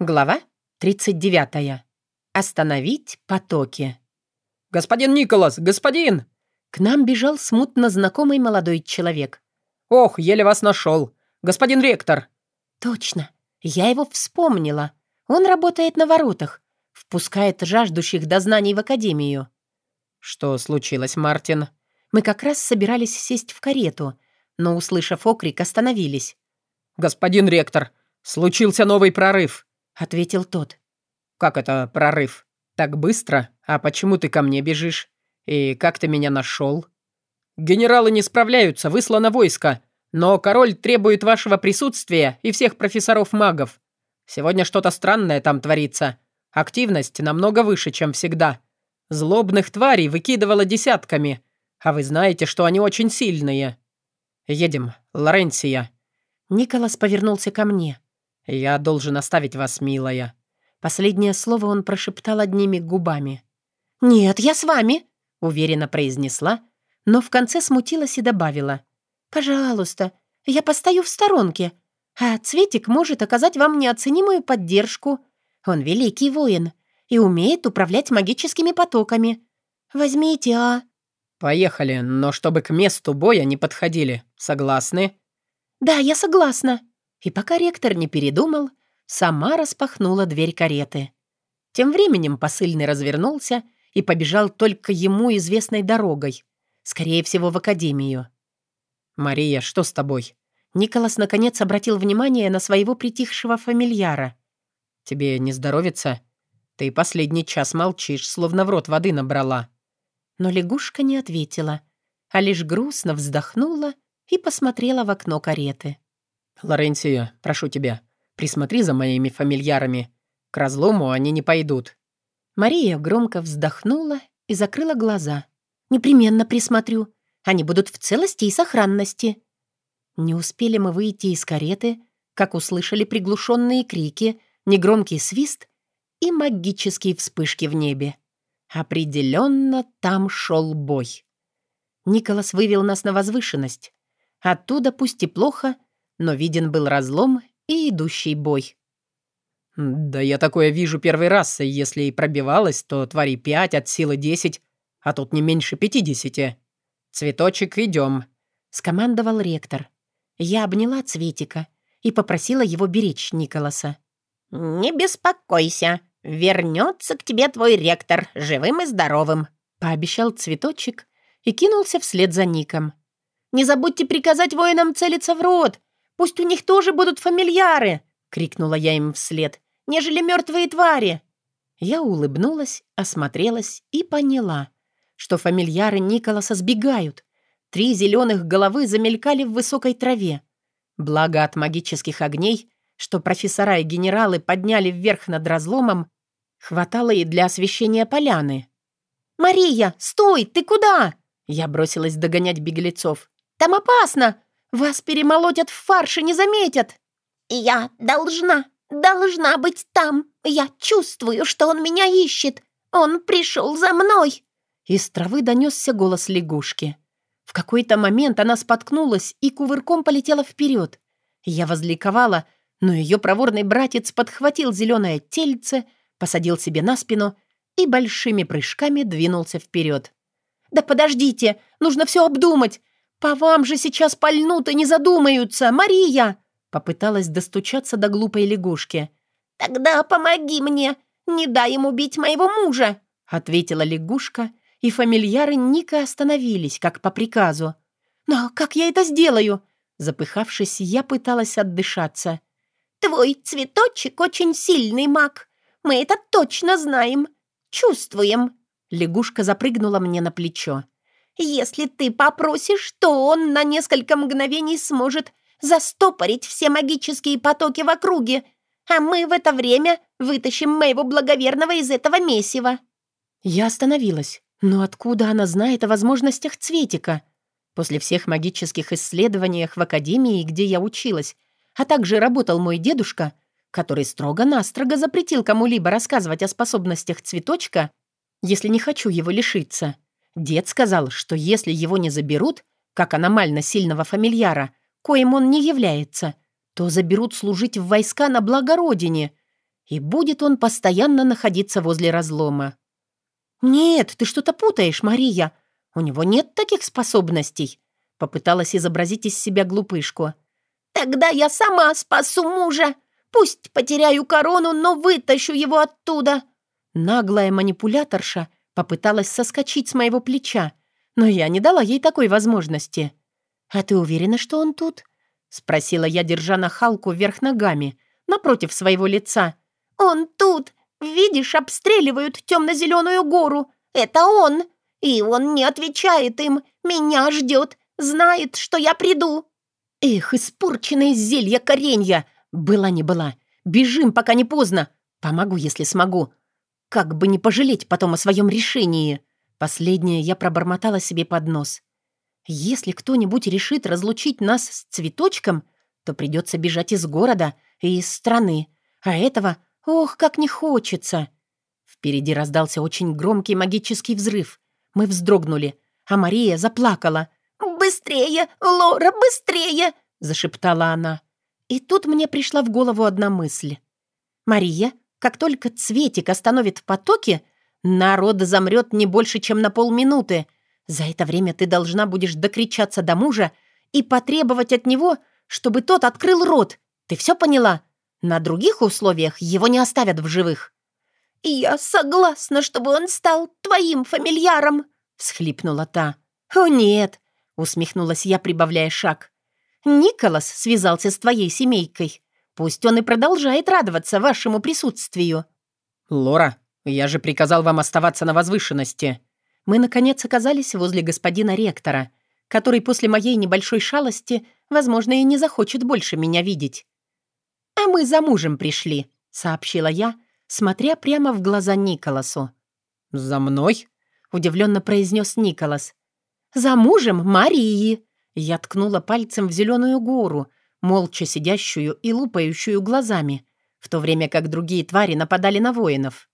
Глава 39. Остановить потоки. «Господин Николас! Господин!» К нам бежал смутно знакомый молодой человек. «Ох, еле вас нашел! Господин ректор!» Точно, я его вспомнила. Он работает на воротах, впускает жаждущих дознаний в академию. «Что случилось, Мартин?» Мы как раз собирались сесть в карету, но, услышав окрик, остановились. «Господин ректор, случился новый прорыв!» — ответил тот. «Как это прорыв? Так быстро? А почему ты ко мне бежишь? И как ты меня нашел?» «Генералы не справляются, выслано войско, но король требует вашего присутствия и всех профессоров-магов. Сегодня что-то странное там творится. Активность намного выше, чем всегда. Злобных тварей выкидывало десятками, а вы знаете, что они очень сильные. Едем, Лоренсия». Николас повернулся ко мне. «Я должен оставить вас, милая». Последнее слово он прошептал одними губами. «Нет, я с вами», — уверенно произнесла, но в конце смутилась и добавила. «Пожалуйста, я постою в сторонке, а Цветик может оказать вам неоценимую поддержку. Он великий воин и умеет управлять магическими потоками. Возьмите, а...» «Поехали, но чтобы к месту боя не подходили. Согласны?» «Да, я согласна», и пока ректор не передумал, сама распахнула дверь кареты. Тем временем посыльный развернулся и побежал только ему известной дорогой, скорее всего, в академию. «Мария, что с тобой?» Николас наконец обратил внимание на своего притихшего фамильяра. «Тебе не здоровится? Ты последний час молчишь, словно в рот воды набрала». Но лягушка не ответила, а лишь грустно вздохнула и посмотрела в окно кареты. «Лоренсия, прошу тебя, присмотри за моими фамильярами. К разлому они не пойдут». Мария громко вздохнула и закрыла глаза. «Непременно присмотрю. Они будут в целости и сохранности». Не успели мы выйти из кареты, как услышали приглушенные крики, негромкий свист и магические вспышки в небе. Определенно там шел бой. Николас вывел нас на возвышенность. Оттуда, пусть и плохо, но виден был разлом и идущий бой. «Да я такое вижу первый раз, и если и пробивалось, то твари пять от силы десять, а тут не меньше пятидесяти. Цветочек, идем», — скомандовал ректор. Я обняла Цветика и попросила его беречь Николаса. «Не беспокойся, вернется к тебе твой ректор, живым и здоровым», — пообещал Цветочек и кинулся вслед за Ником. «Не забудьте приказать воинам целиться в рот, Пусть у них тоже будут фамильяры!» — крикнула я им вслед. «Нежели мертвые твари!» Я улыбнулась, осмотрелась и поняла, что фамильяры Николаса сбегают. Три зеленых головы замелькали в высокой траве. Благо от магических огней, что профессора и генералы подняли вверх над разломом, хватало и для освещения поляны. «Мария, стой! Ты куда?» Я бросилась догонять беглецов. «Там опасно! Вас перемолотят в фарш и не заметят!» «Я должна, должна быть там! Я чувствую, что он меня ищет! Он пришел за мной!» Из травы донесся голос лягушки. В какой-то момент она споткнулась и кувырком полетела вперед. Я возликовала, но ее проворный братец подхватил зеленое тельце, посадил себе на спину и большими прыжками двинулся вперед. «Да подождите, нужно все обдумать. «По вам же сейчас пальнут и не задумаются, Мария!» Попыталась достучаться до глупой лягушки. «Тогда помоги мне, не дай ему убить моего мужа!» Ответила лягушка, и фамильяры Ника остановились, как по приказу. «Но как я это сделаю?» Запыхавшись, я пыталась отдышаться. «Твой цветочек очень сильный маг. Мы это точно знаем. Чувствуем». Лягушка запрыгнула мне на плечо. Если ты попросишь, то он на несколько мгновений сможет застопорить все магические потоки в округе, а мы в это время вытащим моего благоверного из этого месива». Я остановилась. Но откуда она знает о возможностях Цветика? После всех магических исследованиях в академии, где я училась, а также работал мой дедушка, который строго-настрого запретил кому-либо рассказывать о способностях цветочка, если не хочу его лишиться. Дед сказал, что если его не заберут, как аномально сильного фамильяра, коим он не является, то заберут служить в войска на благо Родине. и будет он постоянно находиться возле разлома. «Нет, ты что-то путаешь, Мария. У него нет таких способностей», — попыталась изобразить из себя глупышку. «Тогда я сама спасу мужа. Пусть потеряю корону, но вытащу его оттуда». Наглая манипуляторша попыталась соскочить с моего плеча, но я не дала ей такой возможности. «А ты уверена, что он тут?» — спросила я, держа нахалку вверх ногами, напротив своего лица. «Он тут! Видишь, обстреливают темно-зеленую гору! Это он! И он не отвечает им! Меня ждет! Знает, что я приду!» «Эх, испорченное зелье коренья! Была не была! Бежим, пока не поздно! Помогу, если смогу! Как бы не пожалеть потом о своем решении!» Последнее я пробормотала себе под нос. «Если кто-нибудь решит разлучить нас с цветочком, то придется бежать из города и из страны, а этого Ох, как не хочется!» Впереди раздался очень громкий магический взрыв. Мы вздрогнули, а Мария заплакала. «Быстрее, Лора, быстрее!» — зашептала она. И тут мне пришла в голову одна мысль. «Мария, как только Цветик остановит потоки, народ замрет не больше, чем на полминуты. За это время ты должна будешь докричаться до мужа и потребовать от него, чтобы тот открыл рот. Ты все поняла? На других условиях его не оставят в живых». «Я согласна, чтобы он стал твоим фамильяром», — всхлипнула та. «О, нет», — усмехнулась я, прибавляя шаг. «Николас связался с твоей семейкой. Пусть он и продолжает радоваться вашему присутствию». «Лора, я же приказал вам оставаться на возвышенности». Мы, наконец, оказались возле господина ректора, который после моей небольшой шалости, возможно, и не захочет больше меня видеть. «А мы за мужем пришли», — сообщила я, смотря прямо в глаза Николасу. «За мной?» — удивленно произнес Николас. «За мужем Марии!» Я ткнула пальцем в зеленую гору, молча сидящую и лупающую глазами, в то время как другие твари нападали на воинов.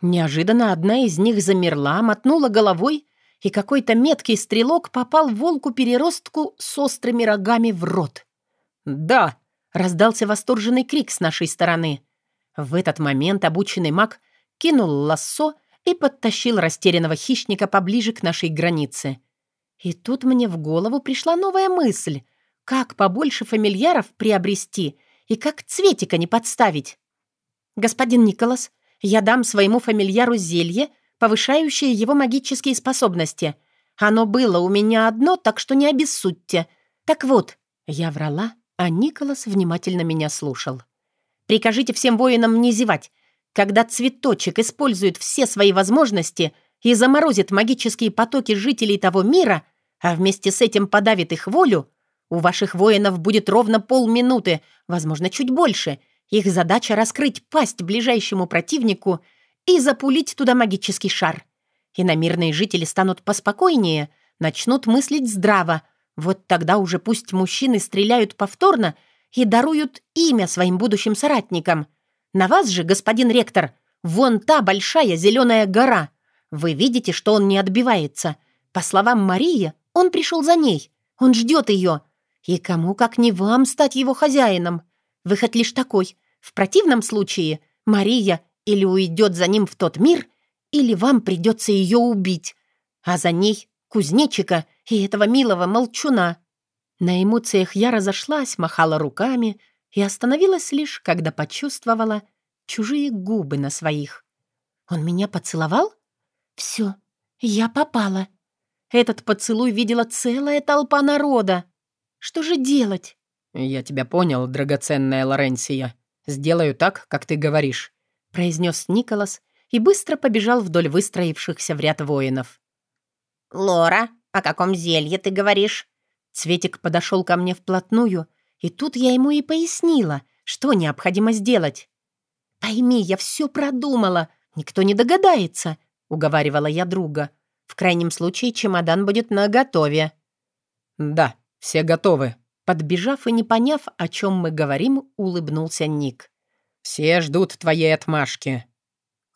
Неожиданно одна из них замерла, мотнула головой, и какой-то меткий стрелок попал волку-переростку с острыми рогами в рот. «Да!» Раздался восторженный крик с нашей стороны. В этот момент обученный маг кинул лассо и подтащил растерянного хищника поближе к нашей границе. И тут мне в голову пришла новая мысль. Как побольше фамильяров приобрести и как цветика не подставить? «Господин Николас, я дам своему фамильяру зелье, повышающее его магические способности. Оно было у меня одно, так что не обессудьте. Так вот, я врала, а Николас внимательно меня слушал. «Прикажите всем воинам не зевать. Когда цветочек использует все свои возможности и заморозит магические потоки жителей того мира, а вместе с этим подавит их волю, у ваших воинов будет ровно полминуты, возможно, чуть больше. Их задача — раскрыть пасть ближайшему противнику и запулить туда магический шар. Иномирные жители станут поспокойнее, начнут мыслить здраво, вот тогда уже пусть мужчины стреляют повторно и даруют имя своим будущим соратникам. На вас же, господин ректор, вон та большая зеленая гора. Вы видите, что он не отбивается. По словам Марии, он пришел за ней. Он ждет ее. И кому, как не вам, стать его хозяином? Выход лишь такой. В противном случае Мария или уйдет за ним в тот мир, или вам придется ее убить. А за ней кузнечика и этого милого молчуна. На эмоциях я разошлась, махала руками и остановилась лишь, когда почувствовала чужие губы на своих. Он меня поцеловал? Все, я попала. Этот поцелуй видела целая толпа народа. Что же делать? «Я тебя понял, драгоценная Лоренсия. Сделаю так, как ты говоришь», — произнес Николас и быстро побежал вдоль выстроившихся в ряд воинов. «Лора, о каком зелье ты говоришь?» Цветик подошел ко мне вплотную, и тут я ему и пояснила, что необходимо сделать. «Пойми, я все продумала, никто не догадается», — уговаривала я друга. «В крайнем случае чемодан будет наготове». «Да, все готовы», — подбежав и не поняв, о чем мы говорим, улыбнулся Ник. «Все ждут твоей отмашки».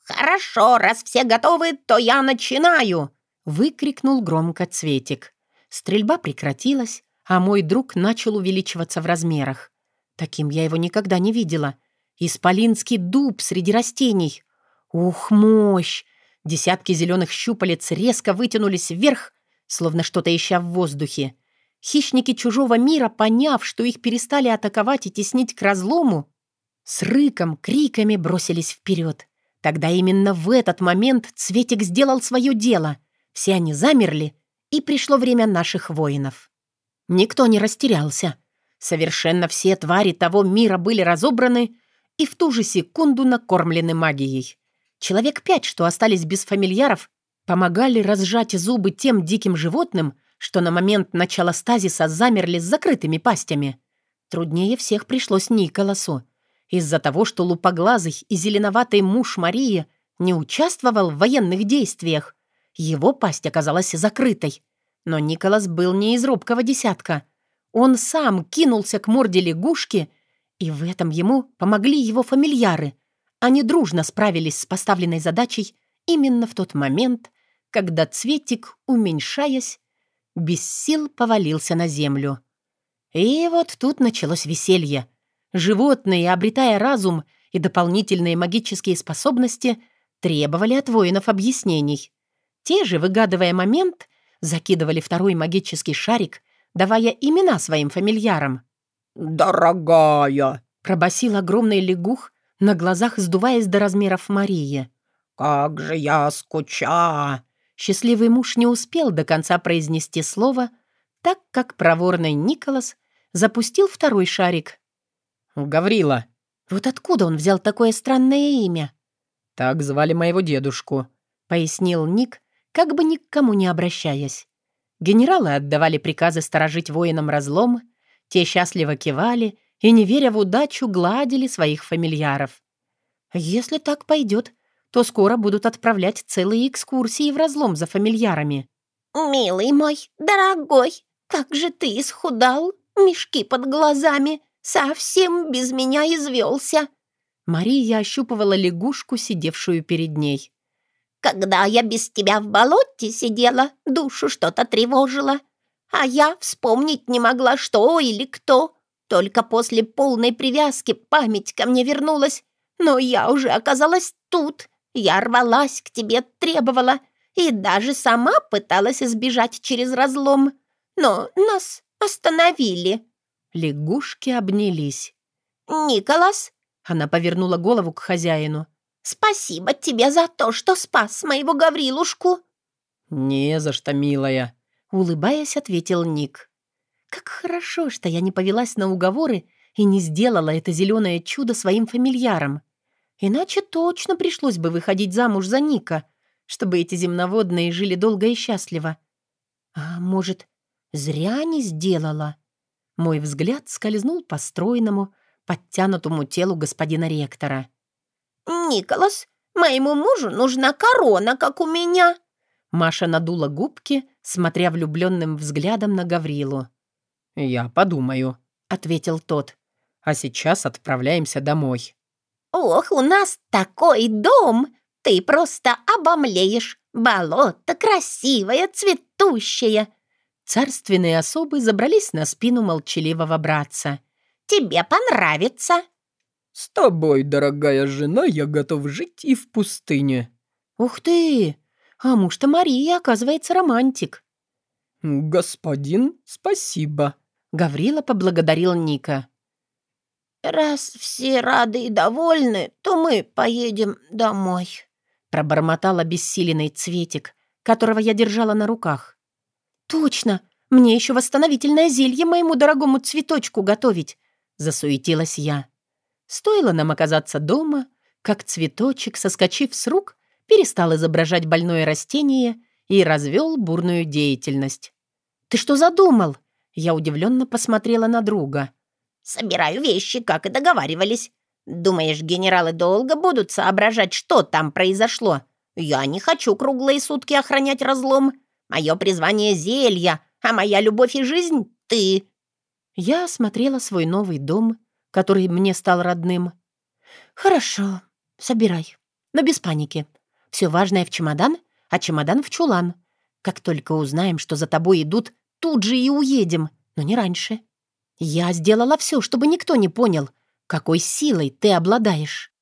«Хорошо, раз все готовы, то я начинаю», Выкрикнул громко Цветик. Стрельба прекратилась, а мой друг начал увеличиваться в размерах. Таким я его никогда не видела. Исполинский дуб среди растений. Ух, мощь! Десятки зеленых щупалец резко вытянулись вверх, словно что-то ища в воздухе. Хищники чужого мира, поняв, что их перестали атаковать и теснить к разлому, с рыком, криками бросились вперед. Тогда именно в этот момент Цветик сделал свое дело. Все они замерли, и пришло время наших воинов. Никто не растерялся. Совершенно все твари того мира были разобраны и в ту же секунду накормлены магией. Человек пять, что остались без фамильяров, помогали разжать зубы тем диким животным, что на момент начала стазиса замерли с закрытыми пастями. Труднее всех пришлось Николасу. Из-за того, что лупоглазый и зеленоватый муж Марии не участвовал в военных действиях, его пасть оказалась закрытой. Но Николас был не из робкого десятка. Он сам кинулся к морде лягушки, и в этом ему помогли его фамильяры. Они дружно справились с поставленной задачей именно в тот момент, когда цветик, уменьшаясь, без сил повалился на землю. И вот тут началось веселье. Животные, обретая разум и дополнительные магические способности, требовали от воинов объяснений. Те же, выгадывая момент, закидывали второй магический шарик, давая имена своим фамильярам. «Дорогая!» — пробасил огромный лягух, на глазах сдуваясь до размеров Марии. «Как же я скуча!» Счастливый муж не успел до конца произнести слово, так как проворный Николас запустил второй шарик. «Гаврила». «Вот откуда он взял такое странное имя?» «Так звали моего дедушку», — пояснил Ник, как бы ни к кому не обращаясь. Генералы отдавали приказы сторожить воинам разлом, те счастливо кивали и, не веря в удачу, гладили своих фамильяров. Если так пойдет, то скоро будут отправлять целые экскурсии в разлом за фамильярами. «Милый мой, дорогой, как же ты исхудал, мешки под глазами, совсем без меня извелся!» Мария ощупывала лягушку, сидевшую перед ней. «Когда я без тебя в болоте сидела, душу что-то тревожило, а я вспомнить не могла, что или кто. Только после полной привязки память ко мне вернулась, но я уже оказалась тут. Я рвалась к тебе, требовала, и даже сама пыталась избежать через разлом. Но нас остановили». Лягушки обнялись. «Николас?» Она повернула голову к хозяину. «Спасибо тебе за то, что спас моего Гаврилушку». «Не за что, милая», — улыбаясь, ответил Ник. «Как хорошо, что я не повелась на уговоры и не сделала это зеленое чудо своим фамильяром. Иначе точно пришлось бы выходить замуж за Ника, чтобы эти земноводные жили долго и счастливо. А может, зря не сделала?» Мой взгляд скользнул по стройному, подтянутому телу господина ректора. «Николас, моему мужу нужна корона, как у меня!» Маша надула губки, смотря влюбленным взглядом на Гаврилу. «Я подумаю», — ответил тот. «А сейчас отправляемся домой». «Ох, у нас такой дом! Ты просто обомлеешь! Болото красивое, цветущее!» Царственные особы забрались на спину молчаливого братца. «Тебе понравится!» «С тобой, дорогая жена, я готов жить и в пустыне». «Ух ты! А муж-то Мария, оказывается, романтик». «Господин, спасибо». Гаврила поблагодарил Ника. «Раз все рады и довольны, то мы поедем домой», пробормотал обессиленный цветик, которого я держала на руках. «Точно! Мне еще восстановительное зелье моему дорогому цветочку готовить!» — засуетилась я. Стоило нам оказаться дома, как цветочек, соскочив с рук, перестал изображать больное растение и развел бурную деятельность. «Ты что задумал?» Я удивленно посмотрела на друга. «Собираю вещи, как и договаривались. Думаешь, генералы долго будут соображать, что там произошло? Я не хочу круглые сутки охранять разлом. Мое призвание — зелья, а моя любовь и жизнь — ты». Я осмотрела свой новый дом, который мне стал родным. «Хорошо, собирай, но без паники. Все важное в чемодан, а чемодан в чулан. Как только узнаем, что за тобой идут, тут же и уедем, но не раньше. Я сделала все, чтобы никто не понял. какой силой ты обладаешь?»